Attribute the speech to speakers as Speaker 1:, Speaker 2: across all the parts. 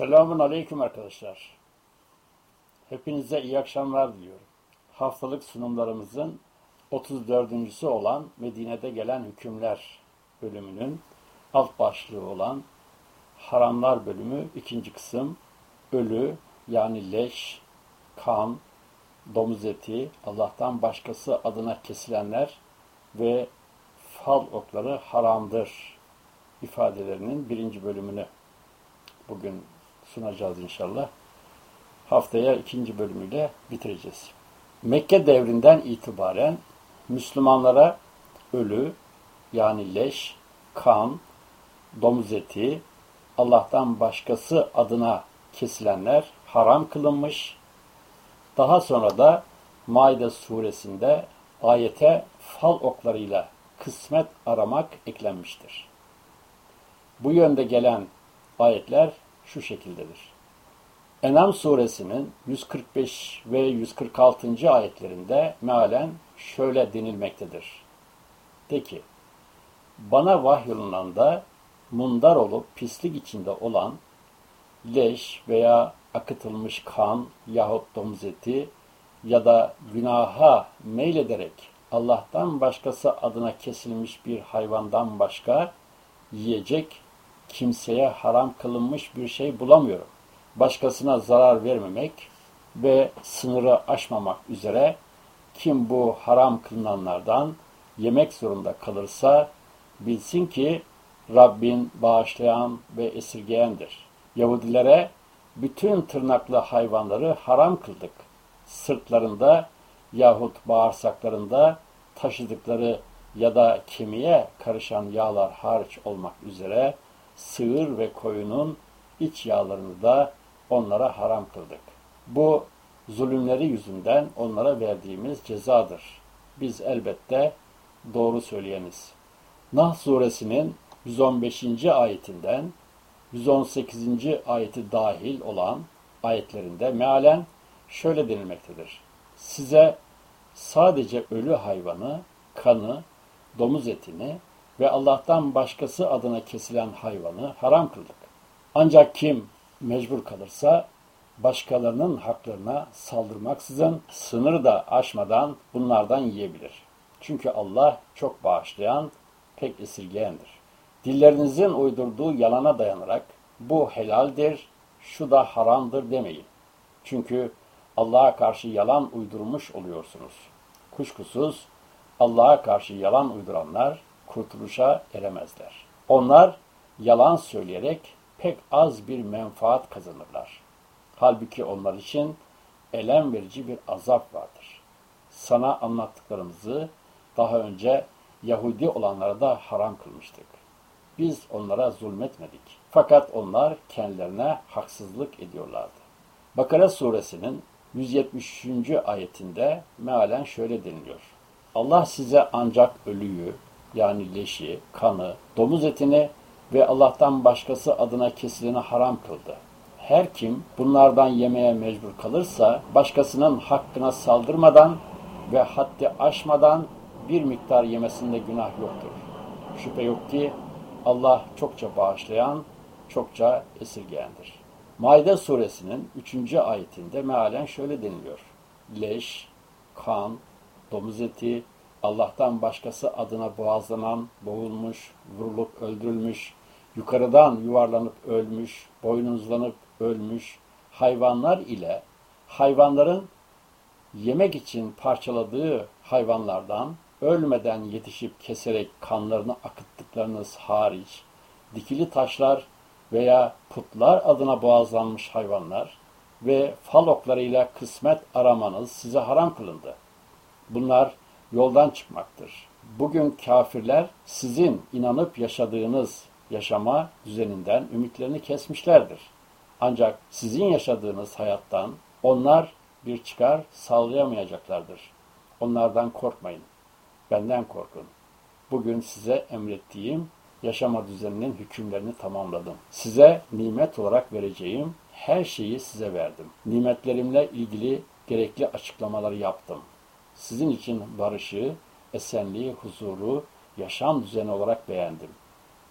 Speaker 1: Selamun Aleyküm arkadaşlar. Hepinize iyi akşamlar diliyorum. Haftalık sunumlarımızın 34.sü olan Medine'de gelen hükümler bölümünün alt başlığı olan haramlar bölümü ikinci kısım ölü yani leş, kan, domuz eti, Allah'tan başkası adına kesilenler ve fal okları haramdır ifadelerinin birinci bölümünü bugün sunacağız inşallah. Haftaya ikinci bölümüyle bitireceğiz. Mekke devrinden itibaren Müslümanlara ölü yani leş, kan, domuz eti, Allah'tan başkası adına kesilenler haram kılınmış. Daha sonra da Maide suresinde ayete fal oklarıyla kısmet aramak eklenmiştir. Bu yönde gelen ayetler şu şekildedir. Enam suresinin 145 ve 146. ayetlerinde mealen şöyle denilmektedir. De ki, bana vahyolunanda mundar olup pislik içinde olan leş veya akıtılmış kan yahut domuz eti ya da günaha meylederek Allah'tan başkası adına kesilmiş bir hayvandan başka yiyecek kimseye haram kılınmış bir şey bulamıyorum. Başkasına zarar vermemek ve sınırı aşmamak üzere kim bu haram kılınanlardan yemek zorunda kalırsa bilsin ki Rabbin bağışlayan ve esirgeyendir. Yahudilere bütün tırnaklı hayvanları haram kıldık. Sırtlarında yahut bağırsaklarında taşıdıkları ya da kemiğe karışan yağlar hariç olmak üzere sığır ve koyunun iç yağlarını da onlara haram kıldık. Bu zulümleri yüzünden onlara verdiğimiz cezadır. Biz elbette doğru söyleyeniz. Nah suresinin 115. ayetinden 118. ayeti dahil olan ayetlerinde mealen şöyle denilmektedir. Size sadece ölü hayvanı, kanı, domuz etini ve Allah'tan başkası adına kesilen hayvanı haram kıldık. Ancak kim mecbur kalırsa başkalarının haklarına saldırmaksızın sınır da aşmadan bunlardan yiyebilir. Çünkü Allah çok bağışlayan, pek esirgeyendir. Dillerinizin uydurduğu yalana dayanarak bu helaldir, şu da haramdır demeyin. Çünkü Allah'a karşı yalan uydurmuş oluyorsunuz. Kuşkusuz Allah'a karşı yalan uyduranlar kurtuluşa eremezler. Onlar yalan söyleyerek pek az bir menfaat kazanırlar. Halbuki onlar için elem verici bir azap vardır. Sana anlattıklarımızı daha önce Yahudi olanlara da haram kılmıştık. Biz onlara zulmetmedik. Fakat onlar kendilerine haksızlık ediyorlardı. Bakara suresinin 173. ayetinde mealen şöyle deniliyor. Allah size ancak ölüyü, yani leşi, kanı, domuz etini ve Allah'tan başkası adına kesileni haram kıldı. Her kim bunlardan yemeye mecbur kalırsa başkasının hakkına saldırmadan ve haddi aşmadan bir miktar yemesinde günah yoktur. Şüphe yok ki Allah çokça bağışlayan, çokça esirgeyendir. Maide suresinin 3. ayetinde mealen şöyle deniliyor. Leş, kan, domuz eti, Allah'tan başkası adına boğazlanan, boğulmuş, vurulup öldürülmüş, yukarıdan yuvarlanıp ölmüş, boynuzlanıp ölmüş hayvanlar ile hayvanların yemek için parçaladığı hayvanlardan ölmeden yetişip keserek kanlarını akıttıklarınız hariç, dikili taşlar veya putlar adına boğazlanmış hayvanlar ve fal oklarıyla kısmet aramanız size haram kılındı. Bunlar yoldan çıkmaktır. Bugün kafirler sizin inanıp yaşadığınız yaşama düzeninden ümitlerini kesmişlerdir. Ancak sizin yaşadığınız hayattan onlar bir çıkar sağlayamayacaklardır. Onlardan korkmayın. Benden korkun. Bugün size emrettiğim yaşama düzeninin hükümlerini tamamladım. Size nimet olarak vereceğim her şeyi size verdim. Nimetlerimle ilgili gerekli açıklamaları yaptım sizin için barışı, esenliği, huzuru, yaşam düzeni olarak beğendim.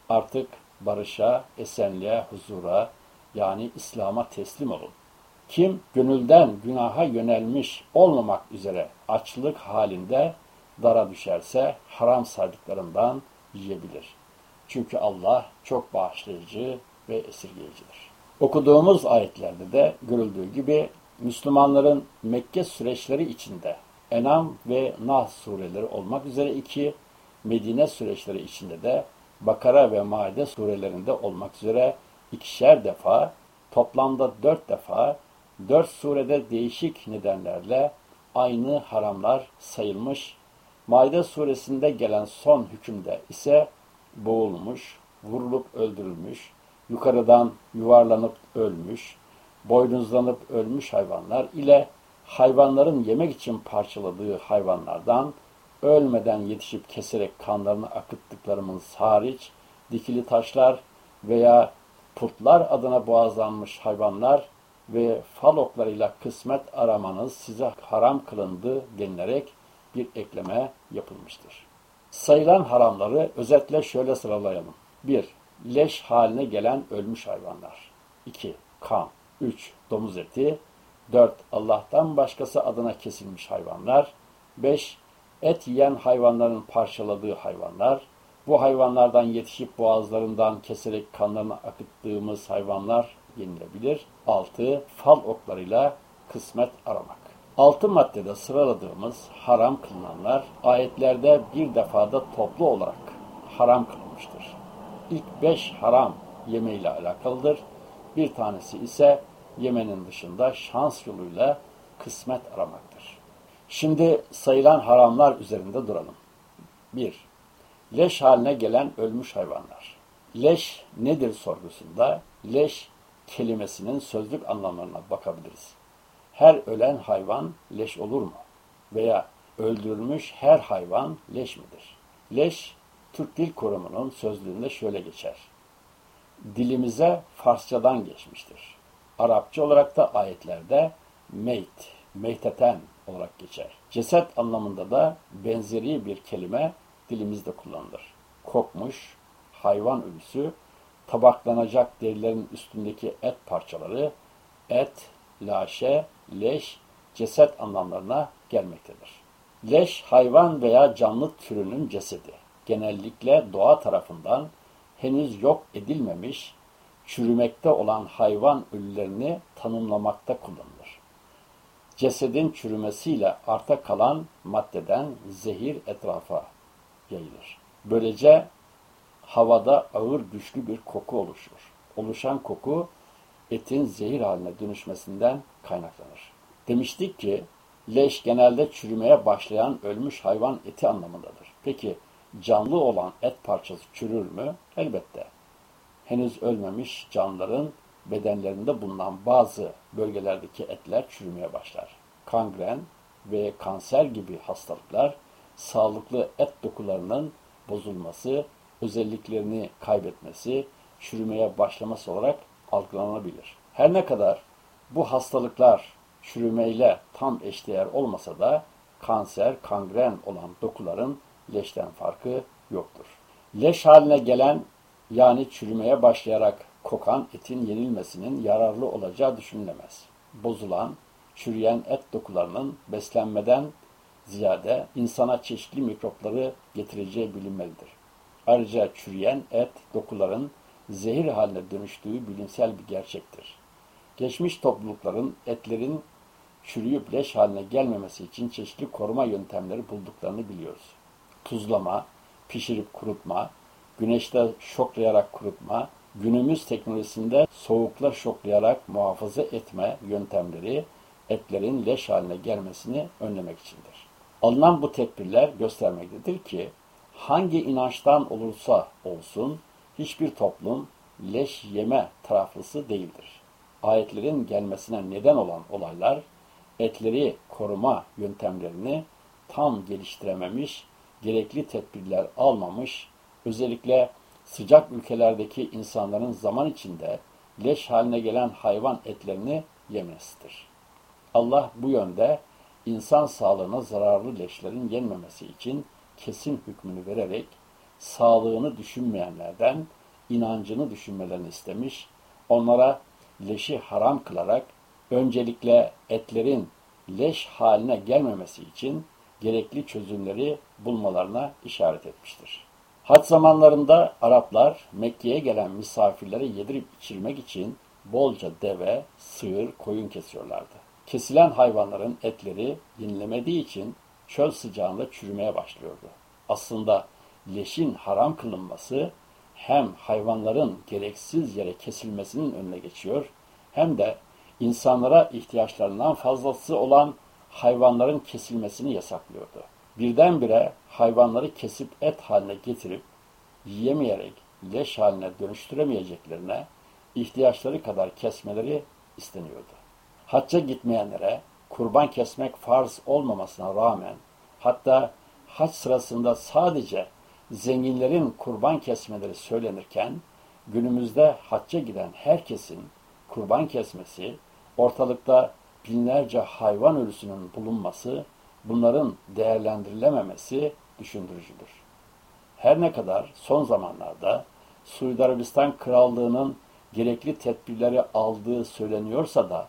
Speaker 1: Artık barışa, esenliğe, huzura, Yani İslam'a teslim olun. Kim gönülden günaha yönelmiş olmamak üzere açlık halinde dara düşerse haram saydıklarından yiyebilir. Çünkü Allah çok bağışlayıcı ve esirgeyicidir. Okuduğumuz ayetlerde de görüldüğü gibi Müslümanların Mekke süreçleri içinde Enam ve Nah sureleri olmak üzere iki, Medine süreçleri içinde de Bakara ve Maide surelerinde olmak üzere ikişer defa, toplamda dört defa, dört surede değişik nedenlerle aynı haramlar sayılmış. Maide suresinde gelen son hükümde ise boğulmuş, vurulup öldürülmüş, yukarıdan yuvarlanıp ölmüş, boynuzlanıp ölmüş hayvanlar ile hayvanların yemek için parçaladığı hayvanlardan ölmeden yetişip keserek kanlarını akıttıklarımız hariç dikili taşlar veya putlar adına boğazlanmış hayvanlar ve fal oklarıyla kısmet aramanız size haram kılındı denilerek bir ekleme yapılmıştır. Sayılan haramları özetle şöyle sıralayalım. 1. Leş haline gelen ölmüş hayvanlar. 2. Kan. 3. Domuz eti. 4. Allah'tan başkası adına kesilmiş hayvanlar. 5. Et yiyen hayvanların parçaladığı hayvanlar. Bu hayvanlardan yetişip boğazlarından keserek kanlarını akıttığımız hayvanlar yenilebilir. 6. Fal oklarıyla kısmet aramak. Altı maddede sıraladığımız haram kılınanlar ayetlerde bir defada toplu olarak haram kılınmıştır. İlk beş haram yemeğiyle alakalıdır. Bir tanesi ise yemenin dışında şans yoluyla kısmet aramaktır. Şimdi sayılan haramlar üzerinde duralım. 1. Leş haline gelen ölmüş hayvanlar. Leş nedir sorgusunda leş kelimesinin sözlük anlamlarına bakabiliriz. Her ölen hayvan leş olur mu? Veya öldürülmüş her hayvan leş midir? Leş, Türk Dil Kurumu'nun sözlüğünde şöyle geçer. Dilimize Farsçadan geçmiştir. Arapça olarak da ayetlerde meyt, meyteten olarak geçer. Ceset anlamında da benzeri bir kelime dilimizde kullanılır. Kokmuş, hayvan ölüsü, tabaklanacak derilerin üstündeki et parçaları, et, laşe, leş, ceset anlamlarına gelmektedir. Leş, hayvan veya canlı türünün cesedi. Genellikle doğa tarafından henüz yok edilmemiş, çürümekte olan hayvan ölülerini tanımlamakta kullanılır. Cesedin çürümesiyle arta kalan maddeden zehir etrafa yayılır. Böylece havada ağır güçlü bir koku oluşur. Oluşan koku etin zehir haline dönüşmesinden kaynaklanır. Demiştik ki leş genelde çürümeye başlayan ölmüş hayvan eti anlamındadır. Peki canlı olan et parçası çürür mü? Elbette. Henüz ölmemiş canlıların bedenlerinde bulunan bazı bölgelerdeki etler çürümeye başlar. Kangren ve kanser gibi hastalıklar sağlıklı et dokularının bozulması, özelliklerini kaybetmesi, çürümeye başlaması olarak algılanabilir. Her ne kadar bu hastalıklar çürümeyle tam eşdeğer olmasa da kanser, kangren olan dokuların leşten farkı yoktur. Leş haline gelen yani çürümeye başlayarak kokan etin yenilmesinin yararlı olacağı düşünülemez. Bozulan, çürüyen et dokularının beslenmeden ziyade insana çeşitli mikropları getireceği bilinmelidir. Ayrıca çürüyen et dokuların zehir haline dönüştüğü bilimsel bir gerçektir. Geçmiş toplulukların etlerin çürüyüp leş haline gelmemesi için çeşitli koruma yöntemleri bulduklarını biliyoruz. Tuzlama, pişirip kurutma, güneşte şoklayarak kurutma, günümüz teknolojisinde soğukla şoklayarak muhafaza etme yöntemleri etlerin leş haline gelmesini önlemek içindir. Alınan bu tedbirler göstermektedir ki hangi inançtan olursa olsun hiçbir toplum leş yeme taraflısı değildir. Ayetlerin gelmesine neden olan olaylar etleri koruma yöntemlerini tam geliştirememiş, gerekli tedbirler almamış, özellikle sıcak ülkelerdeki insanların zaman içinde leş haline gelen hayvan etlerini yemesidir. Allah bu yönde insan sağlığına zararlı leşlerin yenmemesi için kesin hükmünü vererek sağlığını düşünmeyenlerden inancını düşünmelerini istemiş, onlara leşi haram kılarak öncelikle etlerin leş haline gelmemesi için gerekli çözümleri bulmalarına işaret etmiştir. Hac zamanlarında Araplar Mekke'ye gelen misafirlere yedirip içirmek için bolca deve, sığır, koyun kesiyorlardı. Kesilen hayvanların etleri yenilemediği için çöl sıcağında çürümeye başlıyordu. Aslında leşin haram kılınması hem hayvanların gereksiz yere kesilmesinin önüne geçiyor hem de insanlara ihtiyaçlarından fazlası olan hayvanların kesilmesini yasaklıyordu. Birdenbire hayvanları kesip et haline getirip yiyemeyerek leş haline dönüştüremeyeceklerine ihtiyaçları kadar kesmeleri isteniyordu. Hacca gitmeyenlere kurban kesmek farz olmamasına rağmen hatta hac sırasında sadece zenginlerin kurban kesmeleri söylenirken günümüzde hacca giden herkesin kurban kesmesi, ortalıkta binlerce hayvan ölüsünün bulunması, bunların değerlendirilememesi düşündürücüdür. Her ne kadar son zamanlarda Suudi Arabistan Krallığı'nın gerekli tedbirleri aldığı söyleniyorsa da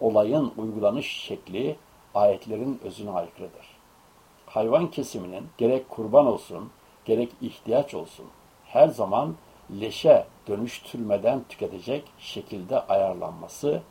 Speaker 1: olayın uygulanış şekli ayetlerin özüne aykırıdır. Hayvan kesiminin gerek kurban olsun, gerek ihtiyaç olsun her zaman leşe dönüştürmeden tüketecek şekilde ayarlanması,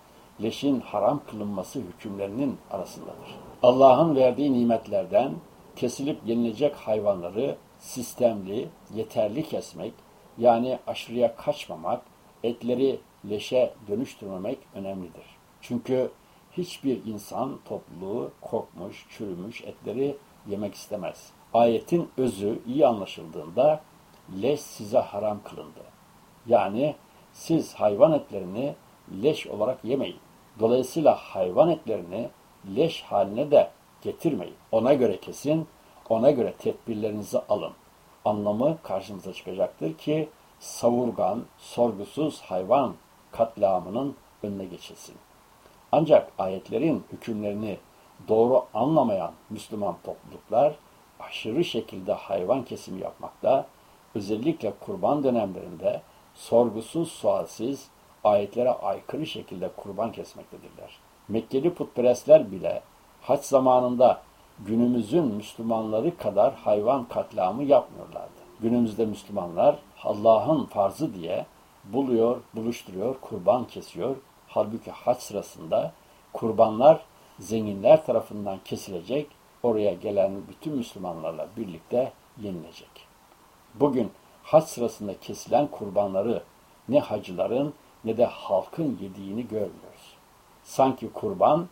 Speaker 1: leşin haram kılınması hükümlerinin arasındadır. Allah'ın verdiği nimetlerden kesilip yenilecek hayvanları sistemli, yeterli kesmek, yani aşırıya kaçmamak, etleri leşe dönüştürmemek önemlidir. Çünkü hiçbir insan topluluğu kokmuş, çürümüş etleri yemek istemez. Ayetin özü iyi anlaşıldığında leş size haram kılındı. Yani siz hayvan etlerini leş olarak yemeyin. Dolayısıyla hayvan etlerini leş haline de getirmeyin. Ona göre kesin, ona göre tedbirlerinizi alın. Anlamı karşınıza çıkacaktır ki savurgan, sorgusuz hayvan katliamının önüne geçilsin. Ancak ayetlerin hükümlerini doğru anlamayan Müslüman topluluklar aşırı şekilde hayvan kesimi yapmakta, özellikle kurban dönemlerinde sorgusuz sualsiz ayetlere aykırı şekilde kurban kesmektedirler. Mekkeli putperestler bile haç zamanında günümüzün Müslümanları kadar hayvan katliamı yapmıyorlardı. Günümüzde Müslümanlar Allah'ın farzı diye buluyor, buluşturuyor, kurban kesiyor. Halbuki haç sırasında kurbanlar zenginler tarafından kesilecek, oraya gelen bütün Müslümanlarla birlikte yenilecek. Bugün haç sırasında kesilen kurbanları ne hacıların ne de halkın yediğini görmüyoruz. Sanki kurban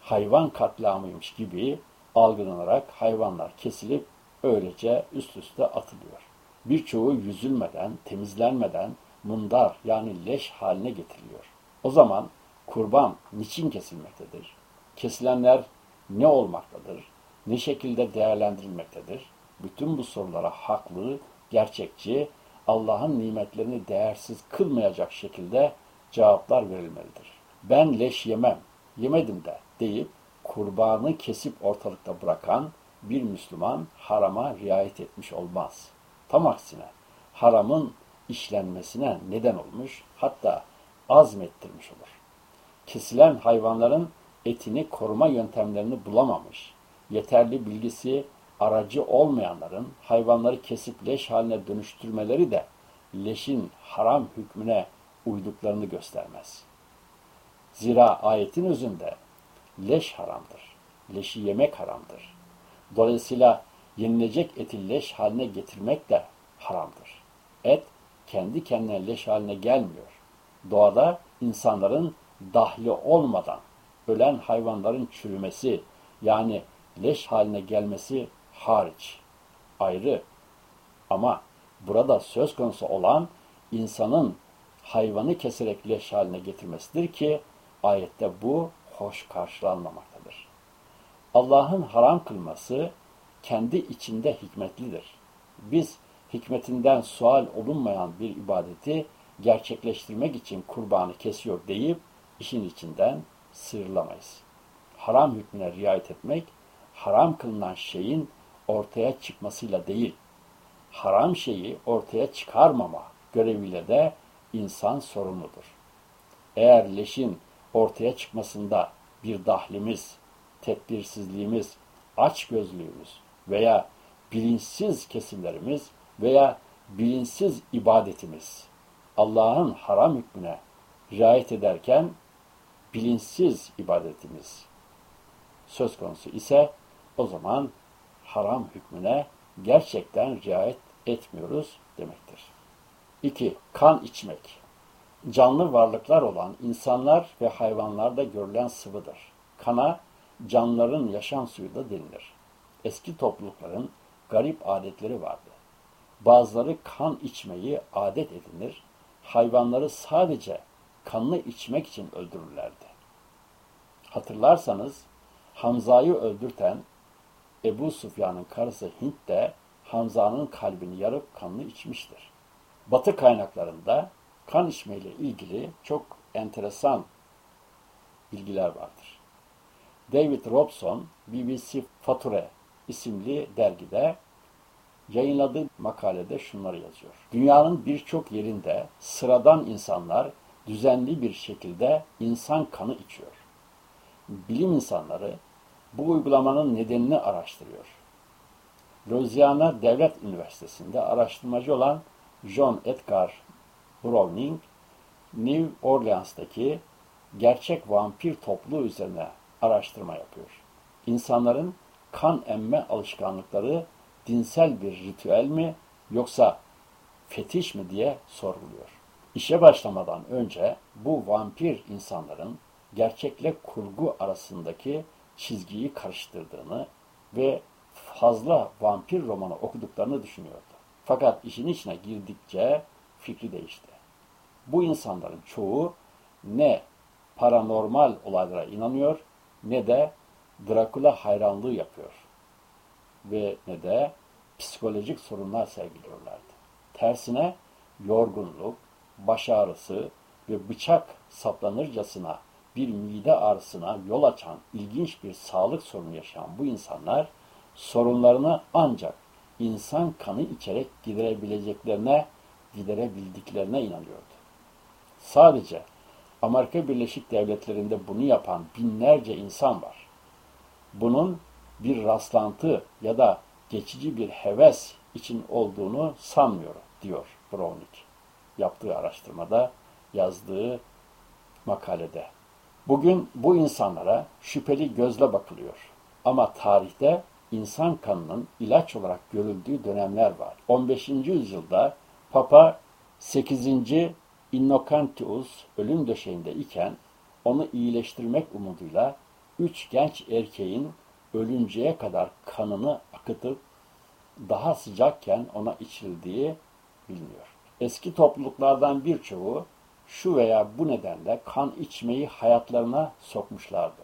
Speaker 1: hayvan katliamıymış gibi algılanarak hayvanlar kesilip öylece üst üste atılıyor. Birçoğu yüzülmeden, temizlenmeden mundar yani leş haline getiriliyor. O zaman kurban niçin kesilmektedir? Kesilenler ne olmaktadır? Ne şekilde değerlendirilmektedir? Bütün bu sorulara haklı, gerçekçi, Allah'ın nimetlerini değersiz kılmayacak şekilde cevaplar verilmelidir. Ben leş yemem, yemedim de deyip kurbanı kesip ortalıkta bırakan bir Müslüman harama riayet etmiş olmaz. Tam aksine haramın işlenmesine neden olmuş, hatta azmettirmiş olur. Kesilen hayvanların etini koruma yöntemlerini bulamamış, yeterli bilgisi aracı olmayanların hayvanları kesip leş haline dönüştürmeleri de leşin haram hükmüne uyduklarını göstermez. Zira ayetin özünde leş haramdır. Leşi yemek haramdır. Dolayısıyla yenilecek eti leş haline getirmek de haramdır. Et kendi kendine leş haline gelmiyor. Doğada insanların dahli olmadan ölen hayvanların çürümesi yani leş haline gelmesi hariç. Ayrı. Ama burada söz konusu olan insanın hayvanı keserek leş haline getirmesidir ki ayette bu hoş karşılanmamaktadır. Allah'ın haram kılması kendi içinde hikmetlidir. Biz hikmetinden sual olunmayan bir ibadeti gerçekleştirmek için kurbanı kesiyor deyip işin içinden sıyrılamayız. Haram hükmüne riayet etmek, haram kılınan şeyin ortaya çıkmasıyla değil, haram şeyi ortaya çıkarmama göreviyle de insan sorumludur. Eğer leşin ortaya çıkmasında bir dahlimiz, tedbirsizliğimiz, açgözlüğümüz veya bilinçsiz kesimlerimiz veya bilinçsiz ibadetimiz Allah'ın haram hükmüne riayet ederken bilinçsiz ibadetimiz söz konusu ise o zaman haram hükmüne gerçekten riayet etmiyoruz demektir. 2. Kan içmek. Canlı varlıklar olan insanlar ve hayvanlarda görülen sıvıdır. Kana canlıların yaşam suyu da denilir. Eski toplulukların garip adetleri vardı. Bazıları kan içmeyi adet edinir, hayvanları sadece kanını içmek için öldürürlerdi. Hatırlarsanız Hamza'yı öldürten Ebu Sufyan'ın karısı Hint de Hamza'nın kalbini yarıp kanını içmiştir. Batı kaynaklarında kan içmeyle ilgili çok enteresan bilgiler vardır. David Robson, BBC Fature isimli dergide yayınladığı makalede şunları yazıyor. Dünyanın birçok yerinde sıradan insanlar düzenli bir şekilde insan kanı içiyor. Bilim insanları bu uygulamanın nedenini araştırıyor. Louisiana Devlet Üniversitesi'nde araştırmacı olan John Edgar Browning, New Orleans'taki gerçek vampir topluluğu üzerine araştırma yapıyor. İnsanların kan emme alışkanlıkları dinsel bir ritüel mi yoksa fetiş mi diye sorguluyor. İşe başlamadan önce bu vampir insanların gerçekle kurgu arasındaki çizgiyi karıştırdığını ve fazla vampir romanı okuduklarını düşünüyordu. Fakat işin içine girdikçe fikri değişti. Bu insanların çoğu ne paranormal olaylara inanıyor ne de Drakula hayranlığı yapıyor ve ne de psikolojik sorunlar sergiliyorlardı. Tersine yorgunluk, baş ağrısı ve bıçak saplanırcasına bir mide ağrısına yol açan ilginç bir sağlık sorunu yaşayan bu insanlar sorunlarını ancak insan kanı içerek giderebileceklerine, giderebildiklerine inanıyordu. Sadece Amerika Birleşik Devletleri'nde bunu yapan binlerce insan var. Bunun bir rastlantı ya da geçici bir heves için olduğunu sanmıyorum, diyor Browning. Yaptığı araştırmada, yazdığı makalede. Bugün bu insanlara şüpheli gözle bakılıyor. Ama tarihte insan kanının ilaç olarak görüldüğü dönemler var. 15. yüzyılda Papa 8. Innocantius ölüm döşeğinde iken onu iyileştirmek umuduyla üç genç erkeğin ölünceye kadar kanını akıtıp daha sıcakken ona içildiği biliniyor. Eski topluluklardan birçoğu şu veya bu nedenle kan içmeyi hayatlarına sokmuşlardı.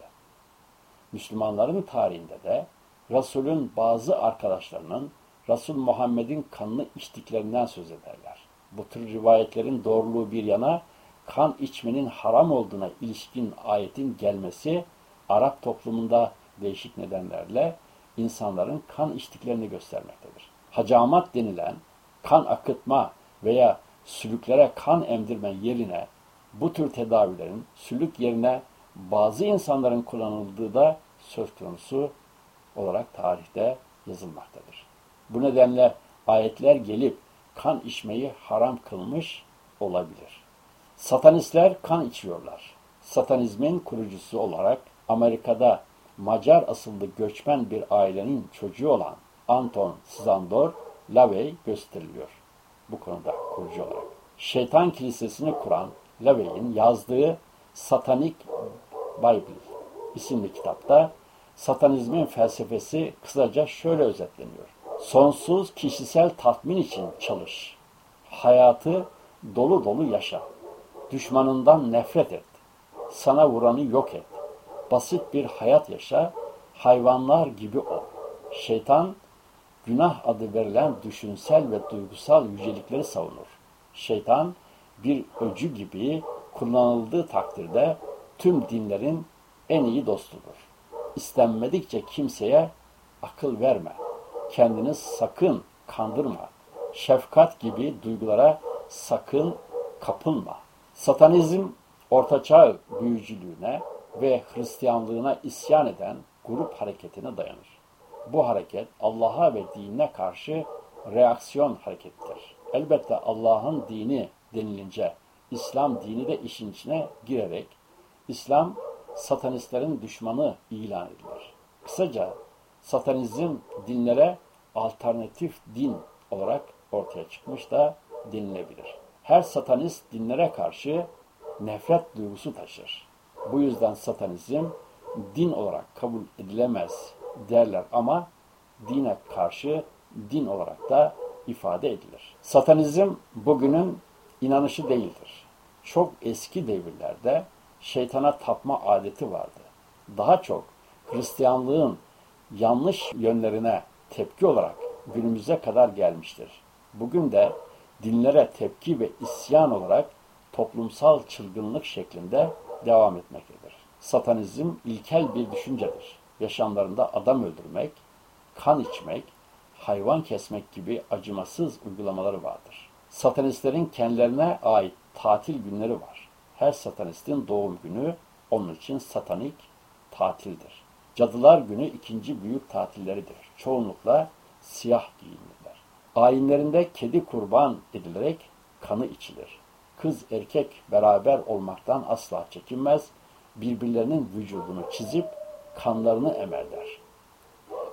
Speaker 1: Müslümanların tarihinde de Resul'ün bazı arkadaşlarının Resul Muhammed'in kanını içtiklerinden söz ederler. Bu tür rivayetlerin doğruluğu bir yana kan içmenin haram olduğuna ilişkin ayetin gelmesi Arap toplumunda değişik nedenlerle insanların kan içtiklerini göstermektedir. Hacamat denilen kan akıtma veya sülüklere kan emdirme yerine bu tür tedavilerin sülük yerine bazı insanların kullanıldığı da söz konusu olarak tarihte yazılmaktadır. Bu nedenle ayetler gelip kan içmeyi haram kılmış olabilir. Satanistler kan içiyorlar. Satanizmin kurucusu olarak Amerika'da Macar asıllı göçmen bir ailenin çocuğu olan Anton Szandor Lavey gösteriliyor bu konuda kurucu olarak. Şeytan Kilisesi'ni kuran Lavey'in yazdığı Satanik Bible isimli kitapta satanizmin felsefesi kısaca şöyle özetleniyor. Sonsuz kişisel tatmin için çalış. Hayatı dolu dolu yaşa. Düşmanından nefret et. Sana vuranı yok et. Basit bir hayat yaşa. Hayvanlar gibi ol. Şeytan günah adı verilen düşünsel ve duygusal yücelikleri savunur. Şeytan bir öcü gibi kullanıldığı takdirde tüm dinlerin en iyi dostudur. İstenmedikçe kimseye akıl verme. Kendini sakın kandırma. Şefkat gibi duygulara sakın kapılma. Satanizm Ortaçağ büyücülüğüne ve Hristiyanlığına isyan eden grup hareketine dayanır. Bu hareket Allah'a ve dinine karşı reaksiyon harekettir. Elbette Allah'ın dini denilince İslam dini de işin içine girerek İslam satanistlerin düşmanı ilan edilir. Kısaca satanizm dinlere alternatif din olarak ortaya çıkmış da denilebilir. Her satanist dinlere karşı nefret duygusu taşır. Bu yüzden satanizm din olarak kabul edilemez derler ama dine karşı din olarak da ifade edilir. Satanizm bugünün inanışı değildir. Çok eski devirlerde şeytana tapma adeti vardı. Daha çok Hristiyanlığın yanlış yönlerine tepki olarak günümüze kadar gelmiştir. Bugün de dinlere tepki ve isyan olarak toplumsal çılgınlık şeklinde devam etmektedir. Satanizm ilkel bir düşüncedir. Yaşamlarında adam öldürmek, kan içmek, hayvan kesmek gibi acımasız uygulamaları vardır. Satanistlerin kendilerine ait tatil günleri var. Her satanistin doğum günü onun için satanik tatildir. Cadılar günü ikinci büyük tatilleridir. Çoğunlukla siyah giyinirler. Ayinlerinde kedi kurban edilerek kanı içilir. Kız erkek beraber olmaktan asla çekinmez, birbirlerinin vücudunu çizip kanlarını emerler.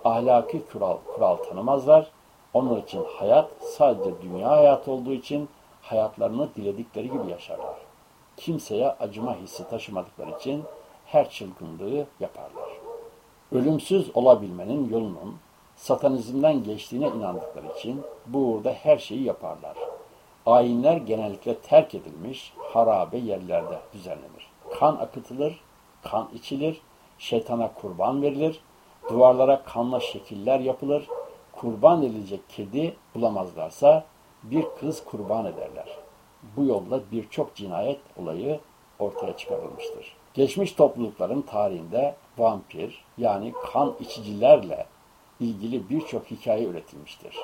Speaker 1: Ahlaki kural, kural tanımazlar. Onlar için hayat sadece dünya hayatı olduğu için hayatlarını diledikleri gibi yaşarlar. Kimseye acıma hissi taşımadıkları için her çılgınlığı yaparlar. Ölümsüz olabilmenin yolunun satanizmden geçtiğine inandıkları için bu uğurda her şeyi yaparlar. Ayinler genellikle terk edilmiş harabe yerlerde düzenlenir. Kan akıtılır, kan içilir, şeytana kurban verilir, duvarlara kanla şekiller yapılır, kurban edilecek kedi bulamazlarsa bir kız kurban ederler. Bu yolla birçok cinayet olayı ortaya çıkarılmıştır. Geçmiş toplulukların tarihinde vampir yani kan içicilerle ilgili birçok hikaye üretilmiştir.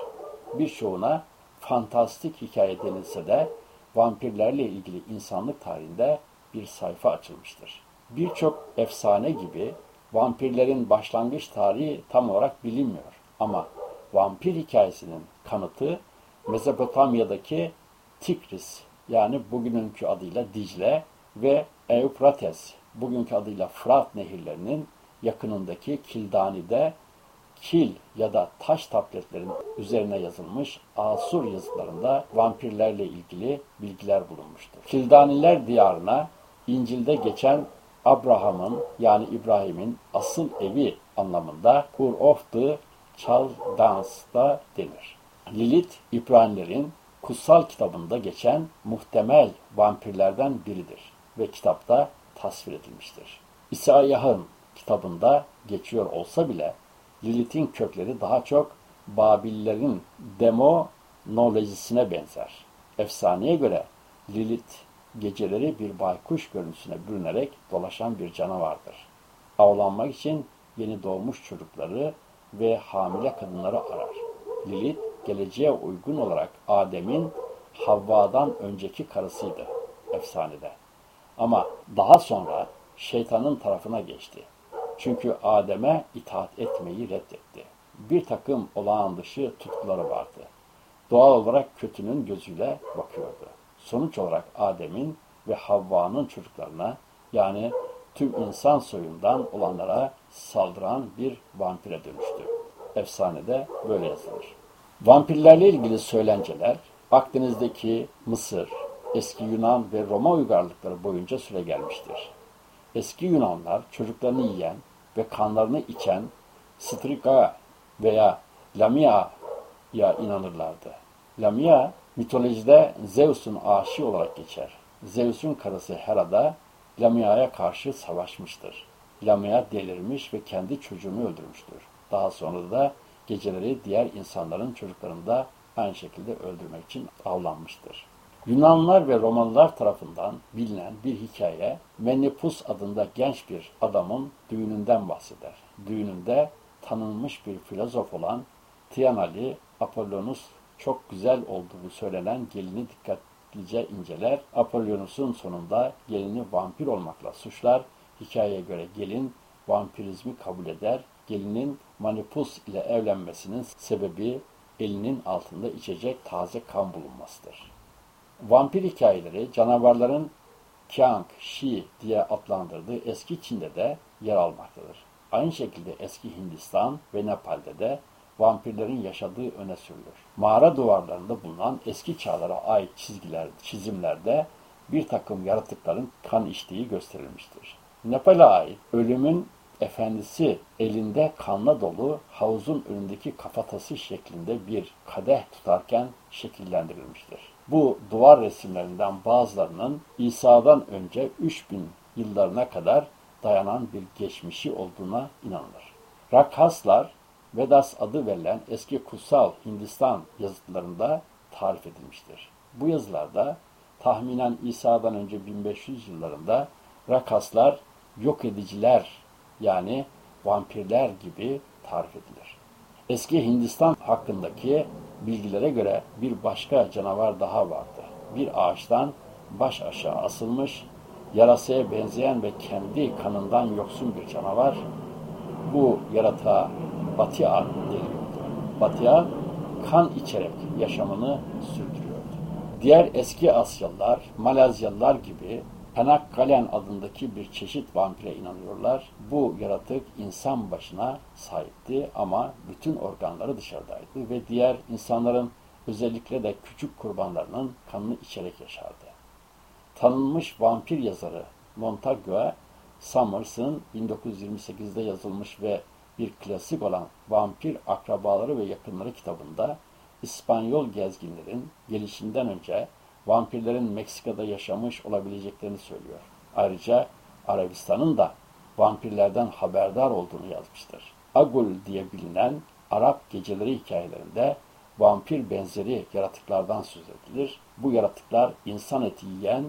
Speaker 1: Birçoğuna fantastik hikaye denilse de vampirlerle ilgili insanlık tarihinde bir sayfa açılmıştır. Birçok efsane gibi vampirlerin başlangıç tarihi tam olarak bilinmiyor. Ama vampir hikayesinin kanıtı Mezopotamya'daki Tigris yani bugününkü adıyla Dicle ve Eufrates bugünkü adıyla Fırat nehirlerinin yakınındaki Kildani'de kil ya da taş tabletlerin üzerine yazılmış Asur yazılarında vampirlerle ilgili bilgiler bulunmuştur. Kildaniler diyarına İncil'de geçen Abraham'ın yani İbrahim'in asıl evi anlamında Ur of the Chaldans'da denir. Lilith, İbranilerin kutsal kitabında geçen muhtemel vampirlerden biridir ve kitapta tasvir edilmiştir. İsa'yah'ın kitabında geçiyor olsa bile Lilith'in kökleri daha çok Babillerin demonolojisine benzer. Efsaneye göre Lilith geceleri bir baykuş görüntüsüne bürünerek dolaşan bir canavardır. Avlanmak için yeni doğmuş çocukları ve hamile kadınları arar. Lilith geleceğe uygun olarak Adem'in Havva'dan önceki karısıydı efsanede. Ama daha sonra şeytanın tarafına geçti. Çünkü Adem'e itaat etmeyi reddetti. Bir takım olağan dışı tutkuları vardı. Doğal olarak kötünün gözüyle bakıyordu. Sonuç olarak Adem'in ve Havva'nın çocuklarına yani tüm insan soyundan olanlara saldıran bir vampire dönüştü. Efsanede böyle yazılır. Vampirlerle ilgili söylenceler Akdeniz'deki Mısır, eski Yunan ve Roma uygarlıkları boyunca süre gelmiştir. Eski Yunanlar çocuklarını yiyen ve kanlarını içen Strika veya Lamia'ya inanırlardı. Lamia mitolojide Zeus'un aşığı olarak geçer. Zeus'un karısı Hera da Lamia'ya karşı savaşmıştır. Lamia delirmiş ve kendi çocuğunu öldürmüştür. Daha sonra da geceleri diğer insanların çocuklarını da aynı şekilde öldürmek için avlanmıştır. Yunanlılar ve Romalılar tarafından bilinen bir hikaye Menipus adında genç bir adamın düğününden bahseder. Düğününde tanınmış bir filozof olan Tianali Apollonus çok güzel olduğunu söylenen gelini dikkatlice inceler. Apollonus'un sonunda gelini vampir olmakla suçlar. Hikayeye göre gelin vampirizmi kabul eder. Gelinin Manipus ile evlenmesinin sebebi elinin altında içecek taze kan bulunmasıdır. Vampir hikayeleri canavarların Kiang, Shi diye adlandırdığı eski Çin'de de yer almaktadır. Aynı şekilde eski Hindistan ve Nepal'de de vampirlerin yaşadığı öne sürülür. Mağara duvarlarında bulunan eski çağlara ait çizgiler, çizimlerde bir takım yaratıkların kan içtiği gösterilmiştir. Nepal'e ait ölümün efendisi elinde kanla dolu havuzun önündeki kafatası şeklinde bir kadeh tutarken şekillendirilmiştir. Bu duvar resimlerinden bazılarının İsa'dan önce 3000 yıllarına kadar dayanan bir geçmişi olduğuna inanılır. Rakhaslar Vedas adı verilen eski kutsal Hindistan yazıtlarında tarif edilmiştir. Bu yazılarda tahminen İsa'dan önce 1500 yıllarında Rakaslar yok ediciler yani vampirler gibi tarif edilir. Eski Hindistan hakkındaki bilgilere göre bir başka canavar daha vardı. Bir ağaçtan baş aşağı asılmış, yarasaya benzeyen ve kendi kanından yoksun bir canavar. Bu yaratığa Batya deniliyordu. Batya kan içerek yaşamını sürdürüyordu. Diğer eski Asyalılar, Malezyalılar gibi Penakkalen adındaki bir çeşit vampire inanıyorlar. Bu yaratık insan başına sahipti ama bütün organları dışarıdaydı ve diğer insanların özellikle de küçük kurbanlarının kanını içerek yaşardı. Tanınmış vampir yazarı Montague Summers'ın 1928'de yazılmış ve bir klasik olan Vampir Akrabaları ve Yakınları kitabında İspanyol gezginlerin gelişinden önce vampirlerin Meksika'da yaşamış olabileceklerini söylüyor. Ayrıca Arabistan'ın da vampirlerden haberdar olduğunu yazmıştır. Agul diye bilinen Arap geceleri hikayelerinde vampir benzeri yaratıklardan söz edilir. Bu yaratıklar insan eti yiyen,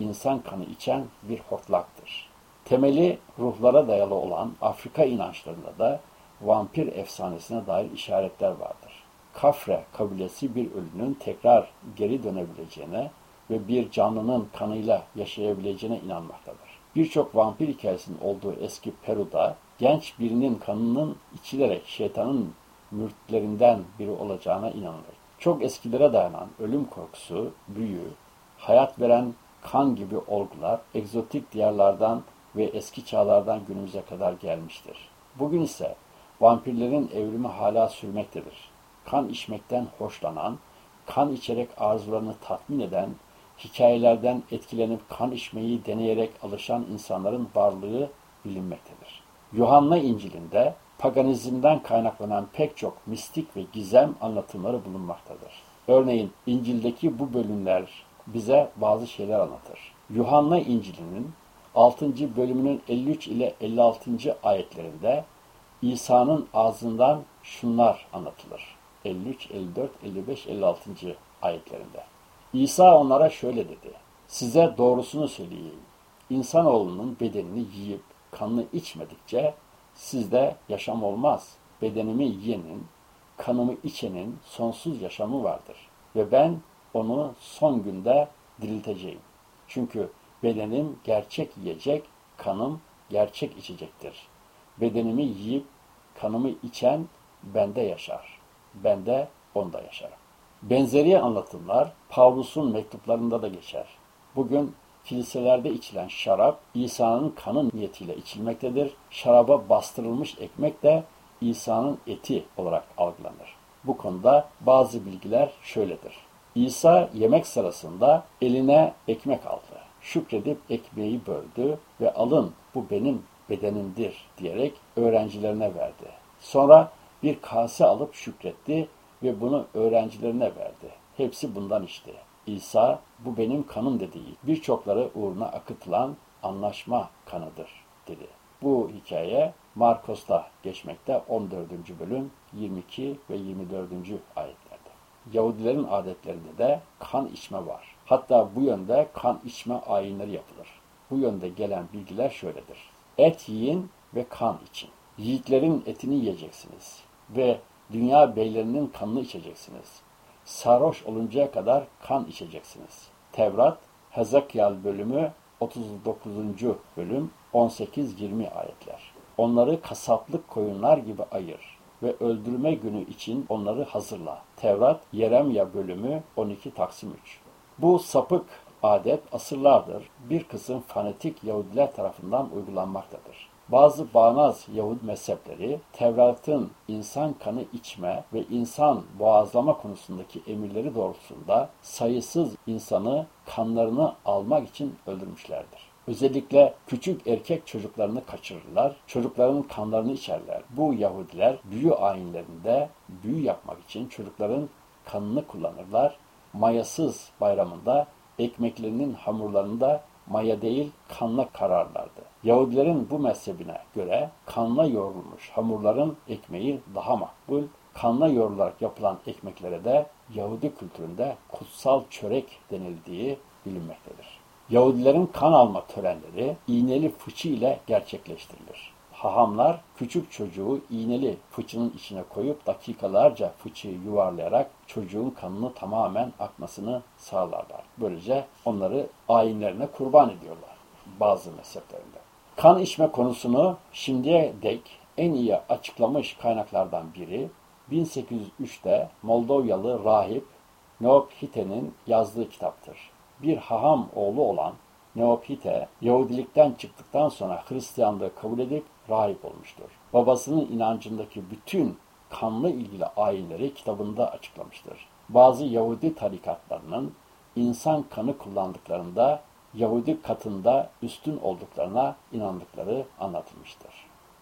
Speaker 1: insan kanı içen bir hortlaktır. Temeli ruhlara dayalı olan Afrika inançlarında da vampir efsanesine dair işaretler vardır. Kafre kabilesi bir ölünün tekrar geri dönebileceğine ve bir canlının kanıyla yaşayabileceğine inanmaktadır. Birçok vampir hikayesinin olduğu eski Peru'da genç birinin kanının içilerek şeytanın mürtlerinden biri olacağına inanılır. Çok eskilere dayanan ölüm korkusu, büyü, hayat veren kan gibi olgular egzotik diyarlardan ve eski çağlardan günümüze kadar gelmiştir. Bugün ise vampirlerin evrimi hala sürmektedir. Kan içmekten hoşlanan, kan içerek arzularını tatmin eden, hikayelerden etkilenip kan içmeyi deneyerek alışan insanların varlığı bilinmektedir. Yuhanna İncil'inde paganizmden kaynaklanan pek çok mistik ve gizem anlatımları bulunmaktadır. Örneğin İncil'deki bu bölümler bize bazı şeyler anlatır. Yuhanna İncil'inin 6. bölümünün 53 ile 56. ayetlerinde İsa'nın ağzından şunlar anlatılır. 53, 54, 55, 56. ayetlerinde. İsa onlara şöyle dedi. Size doğrusunu söyleyeyim. İnsanoğlunun bedenini yiyip kanını içmedikçe sizde yaşam olmaz. Bedenimi yiyenin, kanımı içenin sonsuz yaşamı vardır. Ve ben onu son günde dirilteceğim. Çünkü Bedenim gerçek yiyecek, kanım gerçek içecektir. Bedenimi yiyip kanımı içen bende yaşar. Ben de onda yaşarım. Benzeri anlatımlar Pavlus'un mektuplarında da geçer. Bugün kiliselerde içilen şarap İsa'nın kanı niyetiyle içilmektedir. Şaraba bastırılmış ekmek de İsa'nın eti olarak algılanır. Bu konuda bazı bilgiler şöyledir. İsa yemek sırasında eline ekmek aldı şükredip ekmeği böldü ve alın bu benim bedenimdir diyerek öğrencilerine verdi. Sonra bir kase alıp şükretti ve bunu öğrencilerine verdi. Hepsi bundan içti. İsa bu benim kanım dediği birçokları uğruna akıtılan anlaşma kanıdır dedi. Bu hikaye Markos'ta geçmekte 14. bölüm 22 ve 24. ayetlerde. Yahudilerin adetlerinde de kan içme var. Hatta bu yönde kan içme ayinleri yapılır. Bu yönde gelen bilgiler şöyledir. Et yiyin ve kan için. Yiğitlerin etini yiyeceksiniz ve dünya beylerinin kanını içeceksiniz. Sarhoş oluncaya kadar kan içeceksiniz. Tevrat, Hezekiel bölümü 39. bölüm 18-20 ayetler. Onları kasaplık koyunlar gibi ayır ve öldürme günü için onları hazırla. Tevrat, Yeremya bölümü 12 Taksim 3. Bu sapık adet asırlardır bir kısım fanatik Yahudiler tarafından uygulanmaktadır. Bazı bağnaz Yahudi mezhepleri Tevrat'ın insan kanı içme ve insan boğazlama konusundaki emirleri doğrultusunda sayısız insanı kanlarını almak için öldürmüşlerdir. Özellikle küçük erkek çocuklarını kaçırırlar, çocukların kanlarını içerler. Bu Yahudiler büyü ayinlerinde büyü yapmak için çocukların kanını kullanırlar. Mayasız bayramında ekmeklerinin hamurlarında maya değil kanla kararlardı. Yahudilerin bu mezhebine göre kanla yoğrulmuş hamurların ekmeği daha makbul, kanla yoğrularak yapılan ekmeklere de Yahudi kültüründe kutsal çörek denildiği bilinmektedir. Yahudilerin kan alma törenleri iğneli fıçı ile gerçekleştirilir. Hahamlar küçük çocuğu iğneli fıçının içine koyup dakikalarca fıçıyı yuvarlayarak çocuğun kanını tamamen akmasını sağlarlar. Böylece onları ayinlerine kurban ediyorlar bazı mezheplerinde. Kan içme konusunu şimdiye dek en iyi açıklamış kaynaklardan biri 1803'te Moldovyalı rahip Neophite'nin yazdığı kitaptır. Bir haham oğlu olan Neophite, Yahudilikten çıktıktan sonra Hristiyanlığı kabul edip rahip olmuştur. Babasının inancındaki bütün kanlı ilgili ayinleri kitabında açıklamıştır. Bazı Yahudi tarikatlarının insan kanı kullandıklarında Yahudi katında üstün olduklarına inandıkları anlatılmıştır.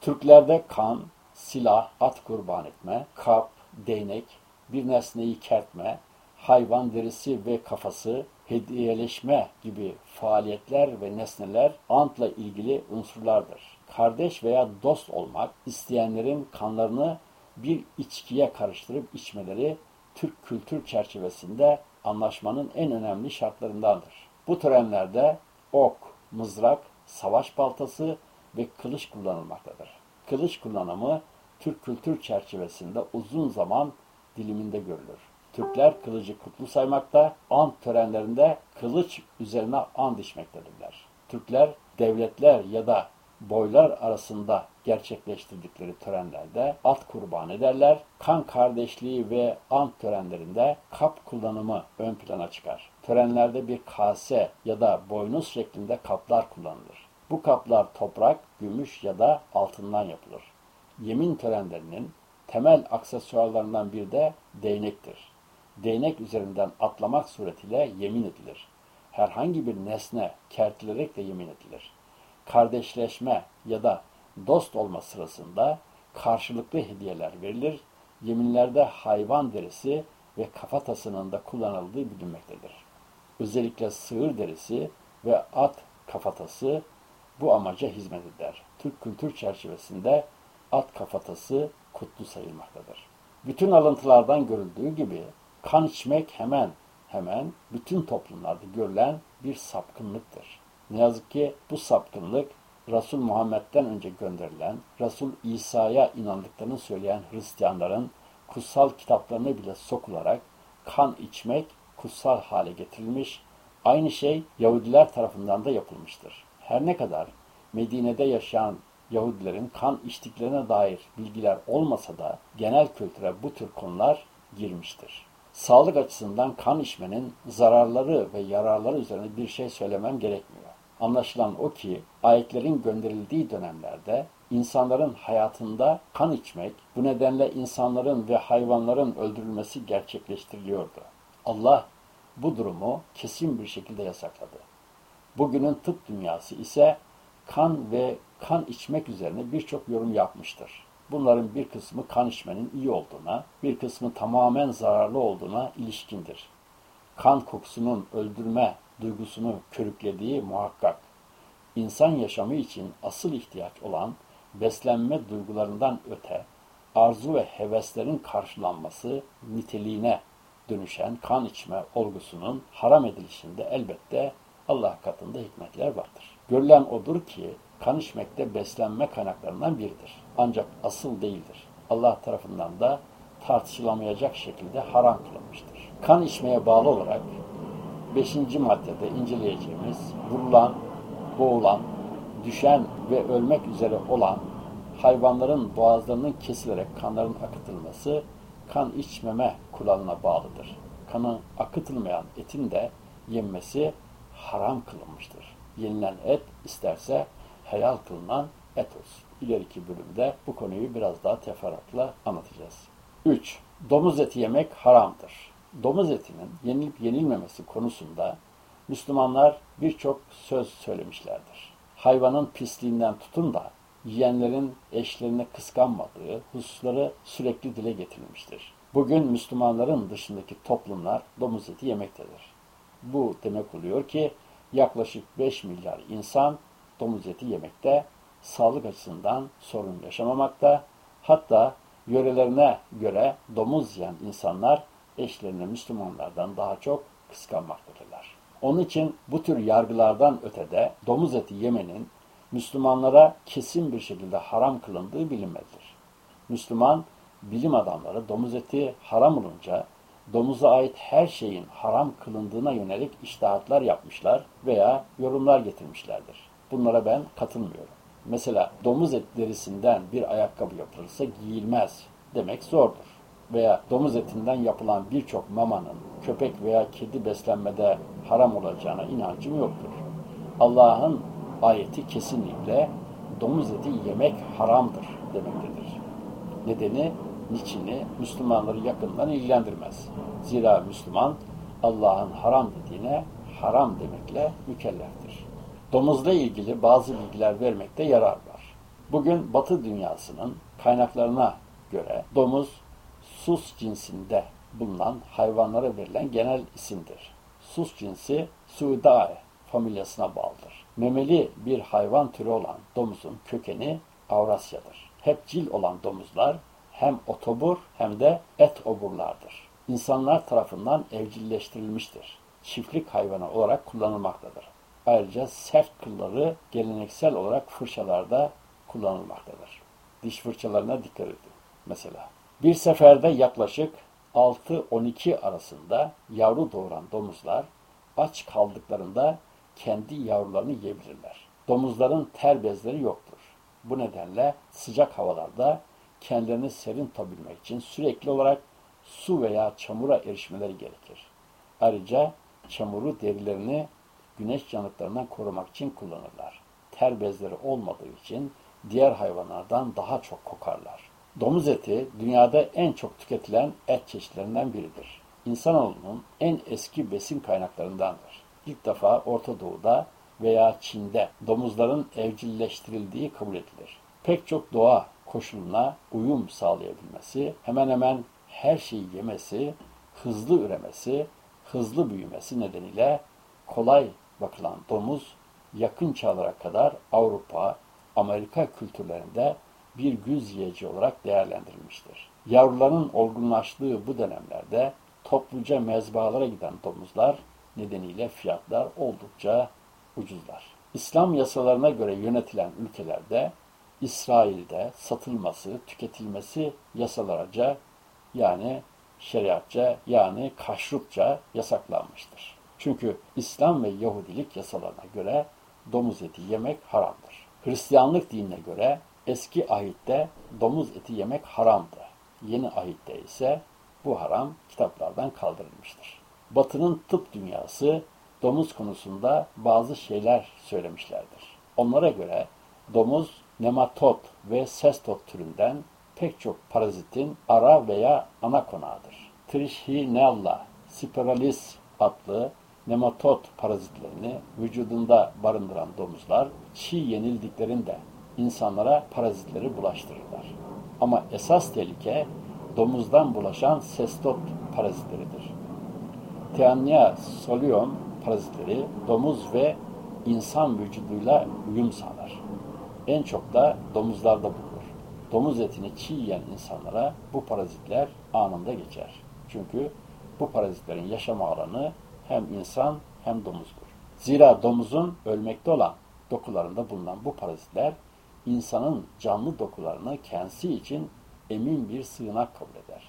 Speaker 1: Türklerde kan, silah, at kurban etme, kap, değnek, bir nesneyi kertme, hayvan derisi ve kafası, hediyeleşme gibi faaliyetler ve nesneler antla ilgili unsurlardır. Kardeş veya dost olmak isteyenlerin kanlarını bir içkiye karıştırıp içmeleri Türk kültür çerçevesinde anlaşmanın en önemli şartlarındandır. Bu törenlerde ok, mızrak, savaş baltası ve kılıç kullanılmaktadır. Kılıç kullanımı Türk kültür çerçevesinde uzun zaman diliminde görülür. Türkler kılıcı kutlu saymakta, ant törenlerinde kılıç üzerine ant içmektedirler. Türkler devletler ya da boylar arasında gerçekleştirdikleri törenlerde at kurban ederler. Kan kardeşliği ve ant törenlerinde kap kullanımı ön plana çıkar. Törenlerde bir kase ya da boynuz şeklinde kaplar kullanılır. Bu kaplar toprak, gümüş ya da altından yapılır. Yemin törenlerinin temel aksesuarlarından biri de değnektir. Değnek üzerinden atlamak suretiyle yemin edilir. Herhangi bir nesne kertilerek de yemin edilir. Kardeşleşme ya da dost olma sırasında karşılıklı hediyeler verilir. Yeminlerde hayvan derisi ve kafatasının da kullanıldığı bilinmektedir. Özellikle sığır derisi ve at kafatası bu amaca hizmet eder. Türk kültür çerçevesinde at kafatası kutlu sayılmaktadır. Bütün alıntılardan görüldüğü gibi kan içmek hemen hemen bütün toplumlarda görülen bir sapkınlıktır. Ne yazık ki bu sapkınlık Resul Muhammed'den önce gönderilen, Resul İsa'ya inandıklarını söyleyen Hristiyanların kutsal kitaplarına bile sokularak kan içmek kutsal hale getirilmiş, aynı şey Yahudiler tarafından da yapılmıştır. Her ne kadar Medine'de yaşayan Yahudilerin kan içtiklerine dair bilgiler olmasa da genel kültüre bu tür konular girmiştir. Sağlık açısından kan içmenin zararları ve yararları üzerine bir şey söylemem gerekmiyor. Anlaşılan o ki ayetlerin gönderildiği dönemlerde insanların hayatında kan içmek, bu nedenle insanların ve hayvanların öldürülmesi gerçekleştiriliyordu. Allah bu durumu kesin bir şekilde yasakladı. Bugünün tıp dünyası ise kan ve kan içmek üzerine birçok yorum yapmıştır. Bunların bir kısmı kan içmenin iyi olduğuna, bir kısmı tamamen zararlı olduğuna ilişkindir. Kan kokusunun öldürme duygusunu körüklediği muhakkak. İnsan yaşamı için asıl ihtiyaç olan beslenme duygularından öte, arzu ve heveslerin karşılanması niteliğine dönüşen kan içme olgusunun haram edilişinde elbette Allah katında hikmetler vardır. Görülen odur ki kan içmekte beslenme kaynaklarından biridir. Ancak asıl değildir. Allah tarafından da tartışılamayacak şekilde haram kılınmıştır. Kan içmeye bağlı olarak beşinci maddede inceleyeceğimiz vurulan, boğulan, düşen ve ölmek üzere olan hayvanların boğazlarının kesilerek kanların akıtılması kan içmeme kuralına bağlıdır. Kanı akıtılmayan etin de yenmesi haram kılınmıştır. Yenilen et isterse helal kılınan et olsun. İleriki bölümde bu konuyu biraz daha teferruatla anlatacağız. 3. Domuz eti yemek haramdır. Domuz etinin yenilip yenilmemesi konusunda Müslümanlar birçok söz söylemişlerdir. Hayvanın pisliğinden tutun da yiyenlerin eşlerini kıskanmadığı hususları sürekli dile getirilmiştir. Bugün Müslümanların dışındaki toplumlar domuz eti yemektedir. Bu demek oluyor ki yaklaşık 5 milyar insan domuz eti yemekte, sağlık açısından sorun yaşamamakta, hatta yörelerine göre domuz yiyen insanlar eşlerini Müslümanlardan daha çok kıskanmaktadırlar. Onun için bu tür yargılardan ötede domuz eti yemenin Müslümanlara kesin bir şekilde haram kılındığı bilinmelidir. Müslüman bilim adamları domuz eti haram olunca domuza ait her şeyin haram kılındığına yönelik iştahatlar yapmışlar veya yorumlar getirmişlerdir. Bunlara ben katılmıyorum. Mesela domuz et derisinden bir ayakkabı yapılırsa giyilmez demek zordur. Veya domuz etinden yapılan birçok mamanın köpek veya kedi beslenmede haram olacağına inancım yoktur. Allah'ın ayeti kesinlikle domuz eti yemek haramdır demektedir. Nedeni, niçini Müslümanları yakından ilgilendirmez. Zira Müslüman Allah'ın haram dediğine haram demekle mükelleftir. Domuzla ilgili bazı bilgiler vermekte yarar var. Bugün Batı dünyasının kaynaklarına göre domuz sus cinsinde bulunan hayvanlara verilen genel isimdir. Sus cinsi Suidae familyasına bağlıdır. Memeli bir hayvan türü olan domuzun kökeni Avrasya'dır. Hep cil olan domuzlar hem otobur hem de et oburlardır. İnsanlar tarafından evcilleştirilmiştir. Çiftlik hayvanı olarak kullanılmaktadır. Ayrıca sert kılları geleneksel olarak fırçalarda kullanılmaktadır. Diş fırçalarına dikkat edin mesela. Bir seferde yaklaşık 6-12 arasında yavru doğuran domuzlar aç kaldıklarında kendi yavrularını yiyebilirler. Domuzların ter bezleri yoktur. Bu nedenle sıcak havalarda kendilerini serin tutabilmek için sürekli olarak su veya çamura erişmeleri gerekir. Ayrıca çamuru derilerini güneş yanıklarından korumak için kullanırlar. Ter bezleri olmadığı için diğer hayvanlardan daha çok kokarlar. Domuz eti dünyada en çok tüketilen et çeşitlerinden biridir. İnsanoğlunun en eski besin kaynaklarındandır. İlk defa Orta Doğu'da veya Çin'de domuzların evcilleştirildiği kabul edilir. Pek çok doğa koşuluna uyum sağlayabilmesi, hemen hemen her şeyi yemesi, hızlı üremesi, hızlı büyümesi nedeniyle kolay bakılan domuz yakın çağlara kadar Avrupa, Amerika kültürlerinde bir güz yiyeci olarak değerlendirilmiştir. Yavruların olgunlaştığı bu dönemlerde topluca mezbalara giden domuzlar nedeniyle fiyatlar oldukça ucuzlar. İslam yasalarına göre yönetilen ülkelerde İsrail'de satılması, tüketilmesi yasalarca yani şeriatça yani kaşrutça yasaklanmıştır. Çünkü İslam ve Yahudilik yasalarına göre domuz eti yemek haramdır. Hristiyanlık dinine göre eski ahitte domuz eti yemek haramdı. Yeni ahitte ise bu haram kitaplardan kaldırılmıştır. Batı'nın tıp dünyası domuz konusunda bazı şeyler söylemişlerdir. Onlara göre domuz nematot ve sestot türünden pek çok parazitin ara veya ana konağıdır. Trichinella spiralis adlı nematot parazitlerini vücudunda barındıran domuzlar çiğ yenildiklerinde insanlara parazitleri bulaştırırlar. Ama esas tehlike domuzdan bulaşan sestot parazitleridir. Teania solium parazitleri domuz ve insan vücuduyla uyum sağlar. En çok da domuzlarda bulunur. Domuz etini çiğ yiyen insanlara bu parazitler anında geçer. Çünkü bu parazitlerin yaşam alanı hem insan hem domuzdur. Zira domuzun ölmekte olan dokularında bulunan bu parazitler insanın canlı dokularını kendisi için emin bir sığınak kabul eder.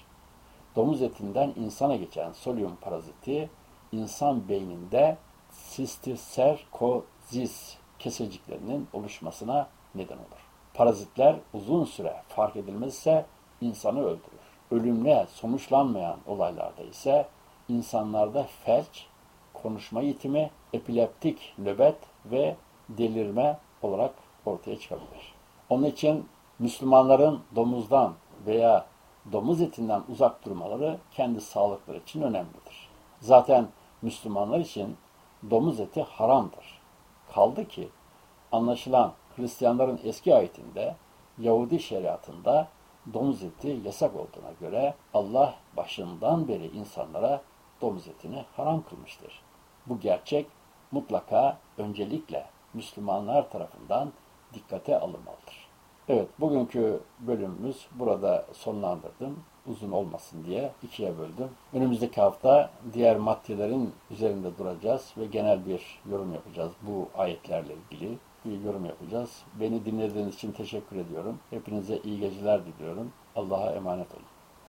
Speaker 1: Domuz etinden insana geçen solyum paraziti insan beyninde sistiserkozis keseciklerinin oluşmasına neden olur. Parazitler uzun süre fark edilmezse insanı öldürür. Ölümle sonuçlanmayan olaylarda ise insanlarda felç, konuşma yitimi, epileptik nöbet ve delirme olarak ortaya çıkabilir. Onun için Müslümanların domuzdan veya domuz etinden uzak durmaları kendi sağlıkları için önemlidir. Zaten Müslümanlar için domuz eti haramdır. Kaldı ki anlaşılan Hristiyanların eski ayetinde Yahudi şeriatında domuz eti yasak olduğuna göre Allah başından beri insanlara domuz etini haram kılmıştır. Bu gerçek mutlaka öncelikle Müslümanlar tarafından dikkate alınmalıdır. Evet, bugünkü bölümümüz burada sonlandırdım. Uzun olmasın diye ikiye böldüm. Önümüzdeki hafta diğer maddelerin üzerinde duracağız ve genel bir yorum yapacağız bu ayetlerle ilgili bir yorum yapacağız. Beni dinlediğiniz için teşekkür ediyorum. Hepinize iyi geceler diliyorum. Allah'a emanet olun.